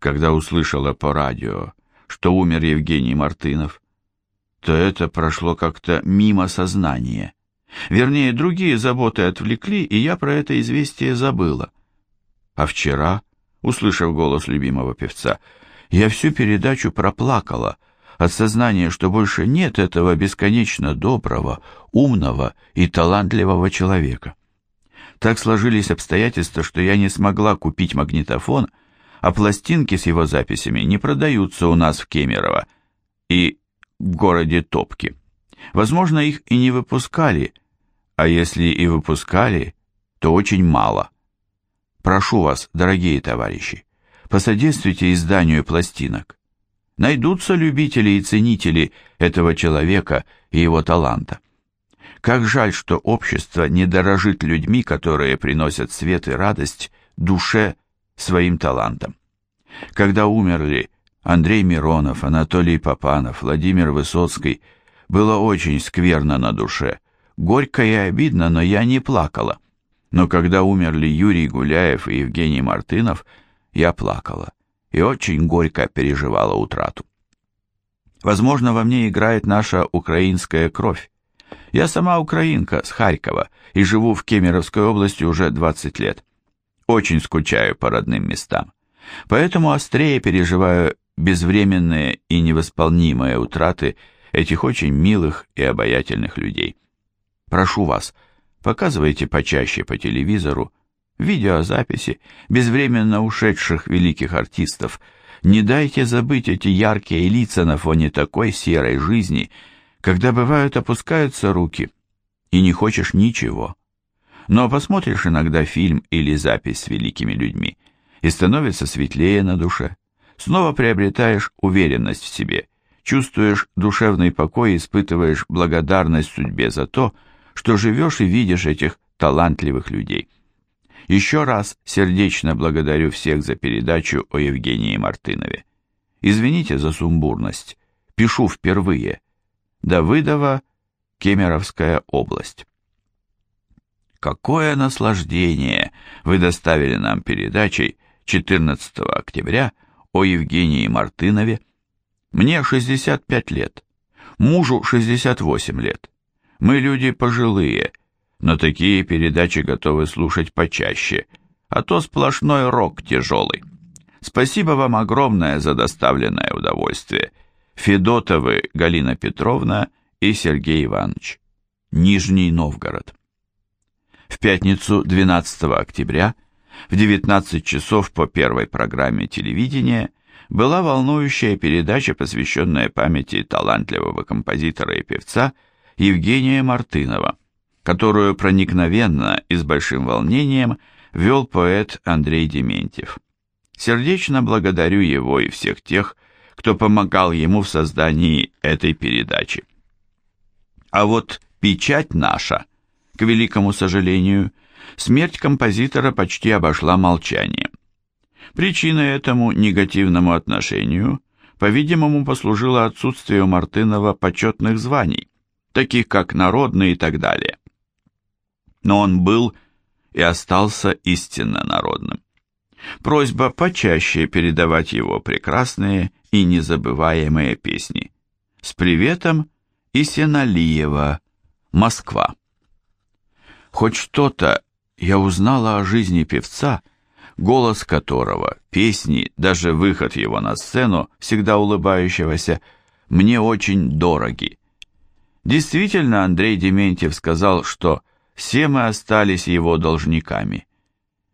когда услышала по радио, что умер Евгений Мартынов, то это прошло как-то мимо сознания. Вернее, другие заботы отвлекли, и я про это известие забыла. А вчера, услышав голос любимого певца, я всю передачу проплакала от сознания, что больше нет этого бесконечно доброго, умного и талантливого человека. Так сложились обстоятельства, что я не смогла купить магнитофон, а пластинки с его записями не продаются у нас в Кемерово и в городе Топки. Возможно, их и не выпускали, а если и выпускали, то очень мало. Прошу вас, дорогие товарищи, посодействуйте изданию пластинок. Найдутся любители и ценители этого человека и его таланта. Как жаль, что общество не дорожит людьми, которые приносят свет и радость душе своим талантом. Когда умерли Андрей Миронов, Анатолий Попанов, Владимир Высоцкий, было очень скверно на душе. Горько и обидно, но я не плакала. Но когда умерли Юрий Гуляев и Евгений Мартынов, я плакала и очень горько переживала утрату. Возможно, во мне играет наша украинская кровь. Я сама украинка с Харькова и живу в Кемеровской области уже 20 лет. Очень скучаю по родным местам. Поэтому острее переживаю безвременные и невосполнимые утраты этих очень милых и обаятельных людей. Прошу вас, показывайте почаще по телевизору видеозаписи безвременно ушедших великих артистов. Не дайте забыть эти яркие лица на фоне такой серой жизни, когда бывают опускаются руки, и не хочешь ничего. Но посмотришь иногда фильм или запись с великими людьми, и становится светлее на душе. Снова приобретаешь уверенность в себе, чувствуешь душевный покой и испытываешь благодарность судьбе за то, что живешь и видишь этих талантливых людей. Еще раз сердечно благодарю всех за передачу о Евгении Мартынове. Извините за сумбурность. Пишу впервые. Давыдова, Кемеровская область. Какое наслаждение вы доставили нам передачей 14 октября о Евгении Мартынове. Мне 65 лет, мужу 68 лет. Мы люди пожилые, но такие передачи готовы слушать почаще, а то сплошной рок тяжелый. Спасибо вам огромное за доставленное удовольствие. Федотовы Галина Петровна и Сергей Иванович. Нижний Новгород. В пятницу 12 октября в 19 часов по первой программе телевидения была волнующая передача, посвященная памяти талантливого композитора и певца Евгения Мартынова, которую проникновенно и с большим волнением вел поэт Андрей Дементьев. Сердечно благодарю его и всех тех, кто помогал ему в создании этой передачи. А вот печать наша, к великому сожалению, смерть композитора почти обошла молчанием. Причиной этому негативному отношению, по-видимому, послужило отсутствие у Мартынова почетных званий, таких как народный и так далее. Но он был и остался истинно народным. Просьба почаще передавать его прекрасные и незабываемые песни. С приветом Исеналиева, Москва. Хоть что-то я узнала о жизни певца, голос которого, песни, даже выход его на сцену, всегда улыбающегося, мне очень дороги. Действительно, Андрей Дементьев сказал, что все мы остались его должниками.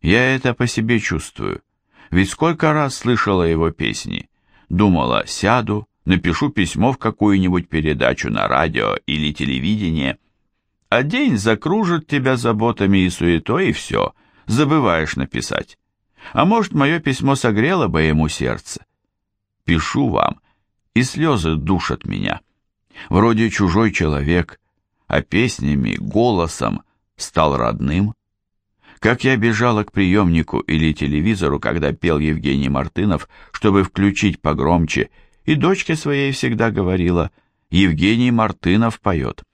Я это по себе чувствую, ведь сколько раз слышала его песни, думала, сяду, напишу письмо в какую-нибудь передачу на радио или телевидение – а день закружит тебя заботами и суетой, и все, забываешь написать. А может, мое письмо согрело бы ему сердце? Пишу вам, и слезы душат меня. Вроде чужой человек, а песнями, голосом стал родным. Как я бежала к приемнику или телевизору, когда пел Евгений Мартынов, чтобы включить погромче, и дочке своей всегда говорила, Евгений Мартынов поет.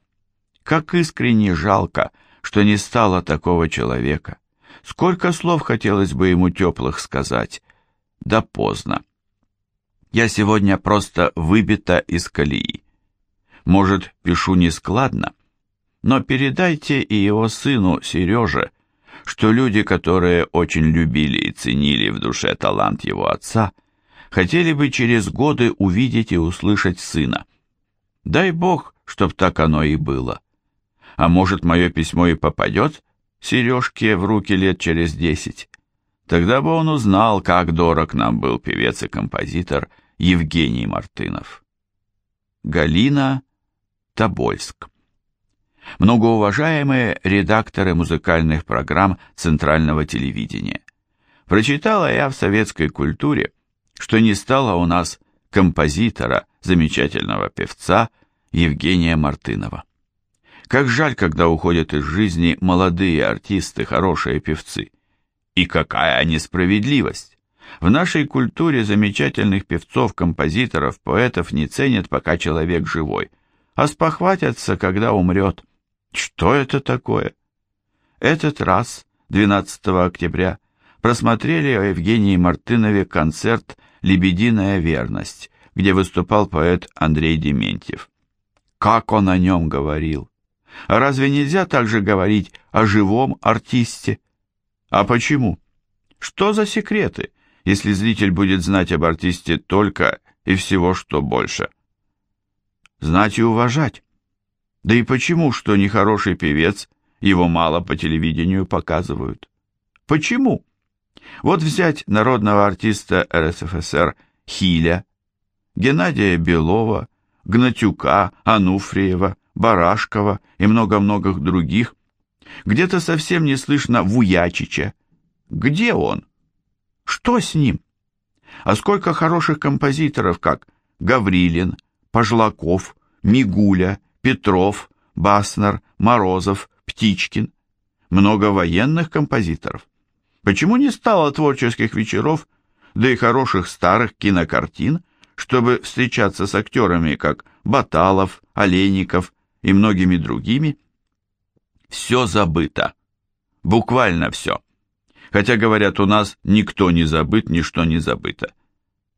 Как искренне жалко, что не стало такого человека. Сколько слов хотелось бы ему теплых сказать. да поздно. Я сегодня просто выбита из колеи. Может, пишу нескладно, но передайте и его сыну Сереже, что люди, которые очень любили и ценили в душе талант его отца, хотели бы через годы увидеть и услышать сына. Дай Бог, чтоб так оно и было. А может, мое письмо и попадет Сережке в руки лет через десять. Тогда бы он узнал, как дорог нам был певец и композитор Евгений Мартынов. Галина Тобольск Многоуважаемые редакторы музыкальных программ Центрального телевидения, прочитала я в советской культуре, что не стало у нас композитора, замечательного певца Евгения Мартынова. Как жаль, когда уходят из жизни молодые артисты, хорошие певцы. И какая несправедливость! В нашей культуре замечательных певцов, композиторов, поэтов не ценят, пока человек живой, а спохватятся, когда умрет. Что это такое? Этот раз, 12 октября, просмотрели о Евгении Мартынове концерт «Лебединая верность», где выступал поэт Андрей Дементьев. Как он о нем говорил! А разве нельзя также говорить о живом артисте? А почему? Что за секреты, если зритель будет знать об артисте только и всего, что больше? Знать и уважать. Да и почему, что нехороший певец, его мало по телевидению показывают? Почему? Вот взять народного артиста РСФСР Хиля, Геннадия Белова, Гнатюка, Ануфриева, Барашкова и много-много других. Где-то совсем не слышно Вуячича. Где он? Что с ним? А сколько хороших композиторов, как Гаврилин, Пожлаков, Мигуля, Петров, Баснер, Морозов, Птичкин. Много военных композиторов. Почему не стало творческих вечеров, да и хороших старых кинокартин, чтобы встречаться с актерами, как Баталов, Олейников и многими другими? Все забыто. Буквально все. Хотя, говорят, у нас никто не забыт, ничто не забыто.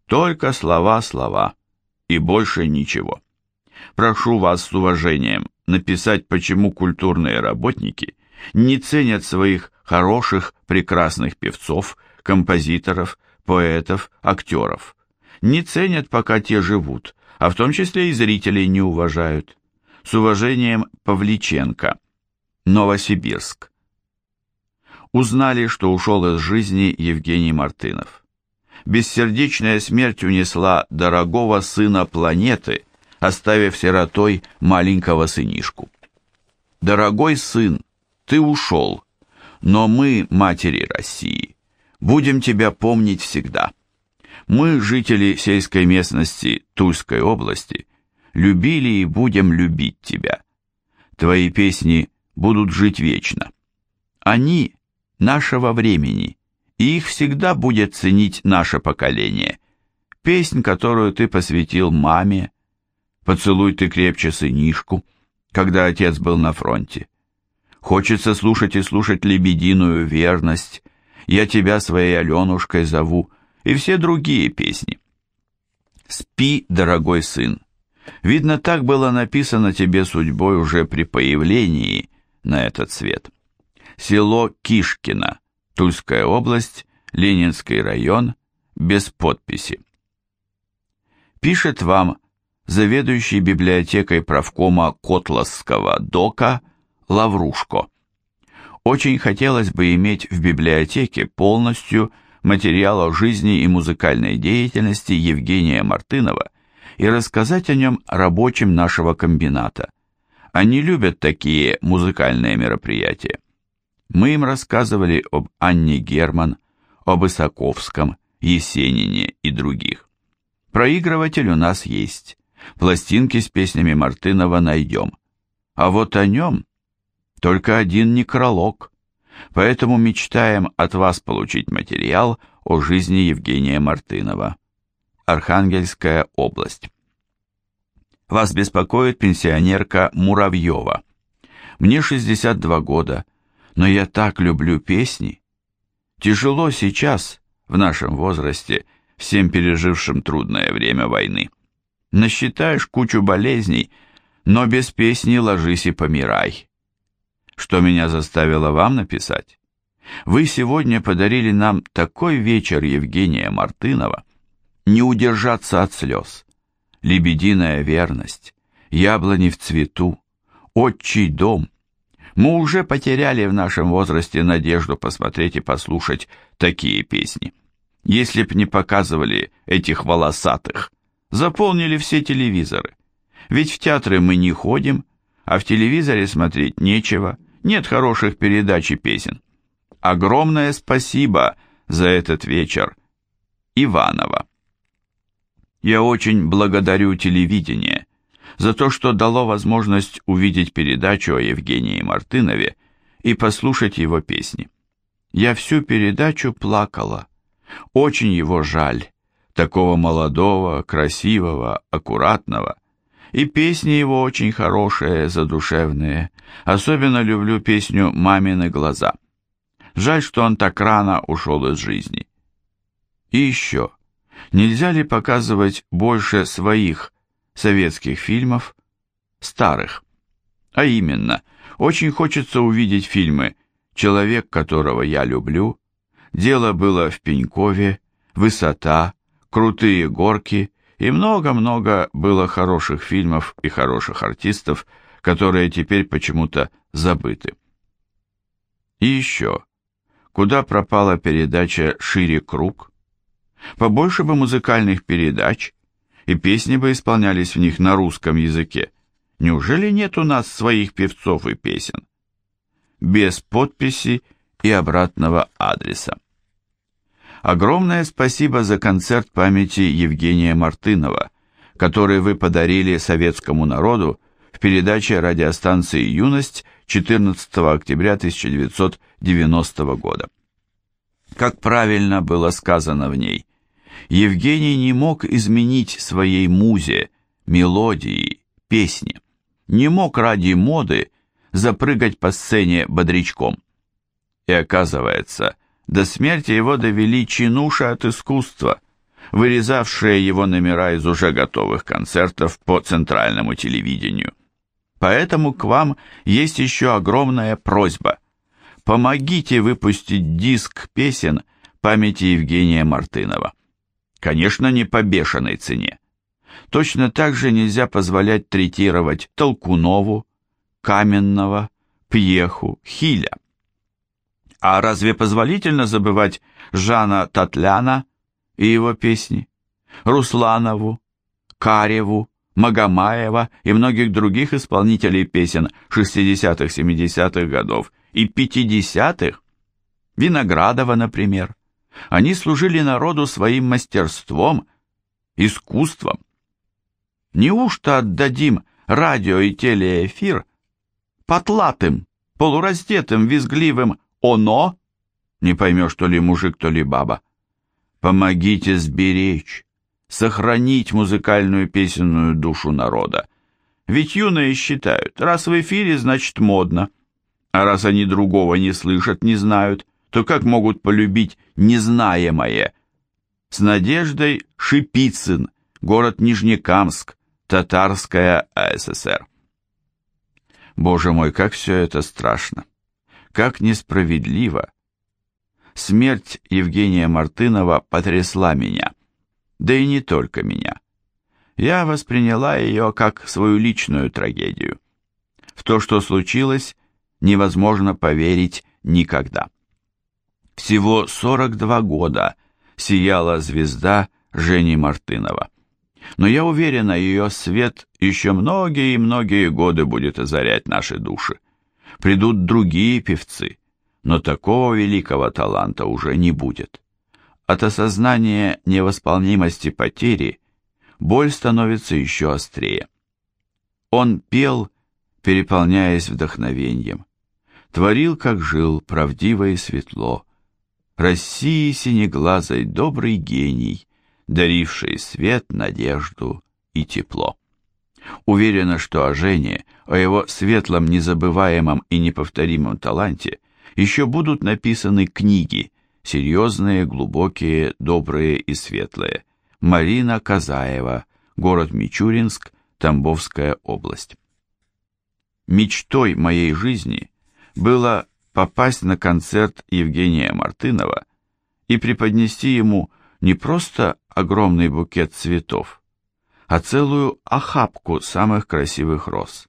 Только слова, слова. И больше ничего. Прошу вас с уважением написать, почему культурные работники не ценят своих хороших, прекрасных певцов, композиторов, поэтов, актеров. Не ценят, пока те живут, а в том числе и зрителей не уважают. С уважением Павличенко, Новосибирск. Узнали, что ушел из жизни Евгений Мартынов. Бессердечная смерть унесла дорогого сына планеты – оставив сиротой маленького сынишку. «Дорогой сын, ты ушел, но мы, матери России, будем тебя помнить всегда. Мы, жители сельской местности Тульской области, любили и будем любить тебя. Твои песни будут жить вечно. Они нашего времени, и их всегда будет ценить наше поколение. Песнь, которую ты посвятил маме, Поцелуй ты крепче сынишку, когда отец был на фронте. Хочется слушать и слушать лебединую верность, я тебя своей Аленушкой зову, и все другие песни. Спи, дорогой сын. Видно, так было написано тебе судьбой уже при появлении на этот свет. Село Кишкино, Тульская область, Ленинский район, без подписи. Пишет вам заведующий библиотекой правкома Котласского ДОКа Лаврушко. Очень хотелось бы иметь в библиотеке полностью материал о жизни и музыкальной деятельности Евгения Мартынова и рассказать о нем рабочим нашего комбината. Они любят такие музыкальные мероприятия. Мы им рассказывали об Анне Герман, об Исаковском, Есенине и других. Проигрыватель у нас есть. Пластинки с песнями Мартынова найдем. А вот о нем только один некролог. Поэтому мечтаем от вас получить материал о жизни Евгения Мартынова. Архангельская область. Вас беспокоит пенсионерка Муравьева. Мне 62 года, но я так люблю песни. Тяжело сейчас, в нашем возрасте, всем пережившим трудное время войны. Насчитаешь кучу болезней, но без песни ложись и помирай. Что меня заставило вам написать? Вы сегодня подарили нам такой вечер Евгения Мартынова, не удержаться от слез. Лебединая верность, яблони в цвету, отчий дом. Мы уже потеряли в нашем возрасте надежду посмотреть и послушать такие песни. Если б не показывали этих волосатых, заполнили все телевизоры. Ведь в театры мы не ходим, а в телевизоре смотреть нечего, нет хороших передач и песен. Огромное спасибо за этот вечер, Иванова. Я очень благодарю телевидение за то, что дало возможность увидеть передачу о Евгении Мартынове и послушать его песни. Я всю передачу плакала. Очень его жаль, такого молодого, красивого, аккуратного. И песни его очень хорошие, задушевные. Особенно люблю песню «Мамины глаза». Жаль, что он так рано ушел из жизни. И еще, нельзя ли показывать больше своих советских фильмов, старых? А именно, очень хочется увидеть фильмы «Человек, которого я люблю», «Дело было в Пенькове», «Высота», «Крутые горки» и много-много было хороших фильмов и хороших артистов, которые теперь почему-то забыты. И еще, Куда пропала передача «Шире круг»? Побольше бы музыкальных передач, и песни бы исполнялись в них на русском языке. Неужели нет у нас своих певцов и песен? Без подписи и обратного адреса. Огромное спасибо за концерт памяти Евгения Мартынова, который вы подарили советскому народу в передаче радиостанции «Юность» 14 октября 1990 года. Как правильно было сказано в ней, Евгений не мог изменить своей музе, мелодии, песни, не мог ради моды запрыгать по сцене бодрячком. И оказывается, до смерти его довели чинуши от искусства, вырезавшие его номера из уже готовых концертов по центральному телевидению. Поэтому к вам есть еще огромная просьба. Помогите выпустить диск песен памяти Евгения Мартынова. Конечно, не по бешеной цене. Точно так же нельзя позволять третировать Толкунову, Каменного, Пьеху, Хиля. А разве позволительно забывать Жана Татляна и его песни, Русланову, Кареву, Магомаева и многих других исполнителей песен 60-70-х годов и 50-х, Виноградова, например. Они служили народу своим мастерством, искусством. Неужто отдадим радио и телеэфир потлатым, полураздетым, визгливым «оно»? Не поймешь, то ли мужик, то ли баба. Помогите сберечь, сохранить музыкальную песенную душу народа. Ведь юные считают, раз в эфире, значит модно. А раз они другого не слышат, не знают, то как могут полюбить незнаемое? С надеждой Шипицын, город Нижнекамск, Татарская АССР. Боже мой, как все это страшно! Как несправедливо! Смерть Евгения Мартынова потрясла меня да и не только меня. Я восприняла ее как свою личную трагедию. В то, что случилось, невозможно поверить никогда. Всего 42 года сияла звезда Жени Мартынова. Но я уверена, ее свет еще многие и многие годы будет озарять наши души. Придут другие певцы, но такого великого таланта уже не будет. От осознания невосполнимости потери боль становится еще острее. Он пел, переполняясь вдохновением, творил, как жил, правдиво и светло. России синеглазой добрый гений, даривший свет, надежду и тепло. Уверена, что о Жене, о его светлом, незабываемом и неповторимом таланте еще будут написаны книги, серьезные, глубокие, добрые и светлые. Марина Казаева, город Мичуринск, Тамбовская область. Мечтой моей жизни было попасть на концерт Евгения Мартынова и преподнести ему не просто огромный букет цветов, а целую охапку самых красивых роз.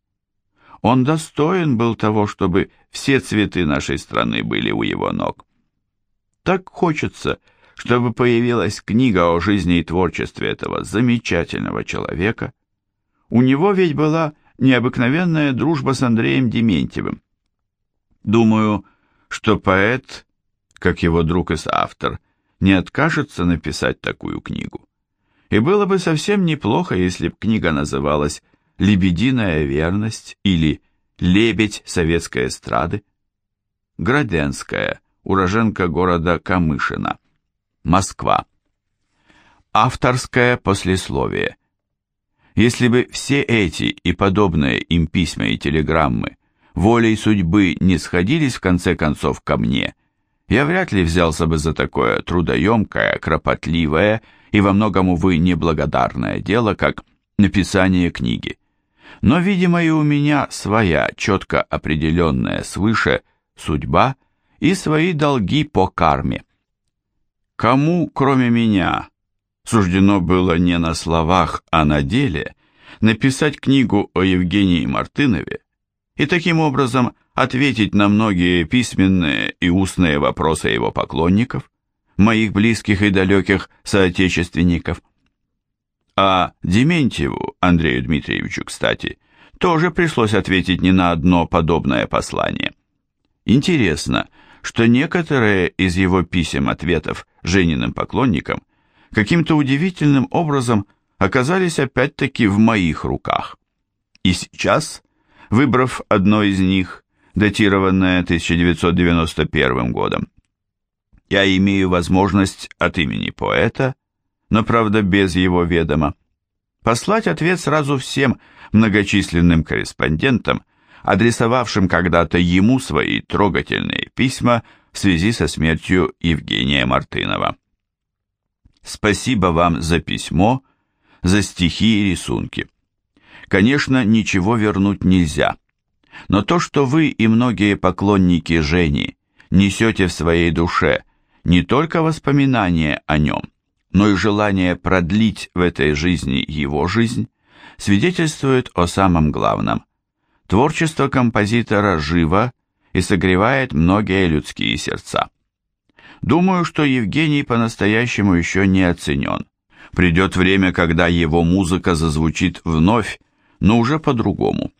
Он достоин был того, чтобы все цветы нашей страны были у его ног. Так хочется, чтобы появилась книга о жизни и творчестве этого замечательного человека. У него ведь была необыкновенная дружба с Андреем Дементьевым. Думаю, что поэт, как его друг и соавтор, не откажется написать такую книгу. И было бы совсем неплохо, если б книга называлась «Лебединая верность» или «Лебедь советской эстрады». Граденская, уроженка города Камышина, Москва. Авторское послесловие. Если бы все эти и подобные им письма и телеграммы волей судьбы не сходились в конце концов ко мне, я вряд ли взялся бы за такое трудоемкое, кропотливое и во многом, увы, неблагодарное дело, как написание книги. Но, видимо, и у меня своя, четко определенная свыше, судьба и свои долги по карме. Кому, кроме меня, суждено было не на словах, а на деле написать книгу о Евгении Мартынове и таким образом ответить на многие письменные и устные вопросы его поклонников, моих близких и далеких соотечественников. А Дементьеву, Андрею Дмитриевичу, кстати, тоже пришлось ответить не на одно подобное послание. Интересно, что некоторые из его писем-ответов Жениным поклонникам каким-то удивительным образом оказались опять-таки в моих руках. И сейчас, выбрав одно из них, датированное 1991 годом, я имею возможность от имени поэта, но, правда, без его ведома, послать ответ сразу всем многочисленным корреспондентам, адресовавшим когда-то ему свои трогательные письма в связи со смертью Евгения Мартынова. Спасибо вам за письмо, за стихи и рисунки. Конечно, ничего вернуть нельзя, но то, что вы и многие поклонники Жени несете в своей душе не только воспоминания о нем, но и желание продлить в этой жизни его жизнь, свидетельствует о самом главном. Творчество композитора живо и согревает многие людские сердца. Думаю, что Евгений по-настоящему еще не оценен. Придет время, когда его музыка зазвучит вновь, но уже по-другому.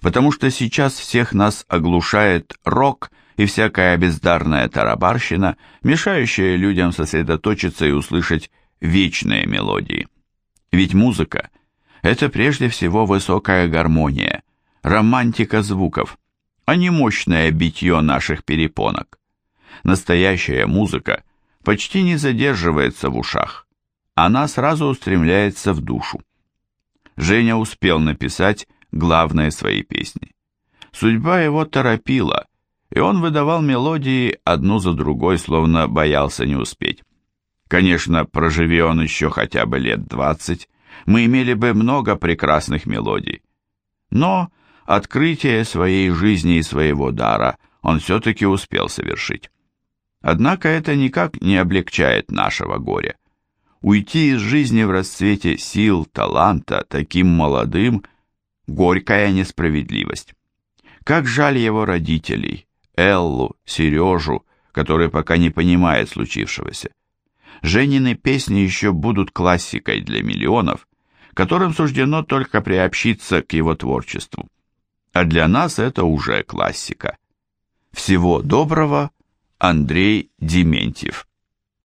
Потому что сейчас всех нас оглушает рок и всякая бездарная тарабарщина, мешающая людям сосредоточиться и услышать вечные мелодии. Ведь музыка – это прежде всего высокая гармония, романтика звуков, а не мощное битье наших перепонок. Настоящая музыка почти не задерживается в ушах, она сразу устремляется в душу. Женя успел написать главные свои песни. Судьба его торопила, и он выдавал мелодии одну за другой, словно боялся не успеть. Конечно, проживи он еще хотя бы лет двадцать, мы имели бы много прекрасных мелодий. Но открытие своей жизни и своего дара он все-таки успел совершить. Однако это никак не облегчает нашего горя. Уйти из жизни в расцвете сил, таланта, таким молодым – горькая несправедливость. Как жаль его родителей, Эллу, Сережу, который пока не понимает случившегося. Женины песни еще будут классикой для миллионов, которым суждено только приобщиться к его творчеству. А для нас это уже классика. Всего доброго, Андрей Дементьев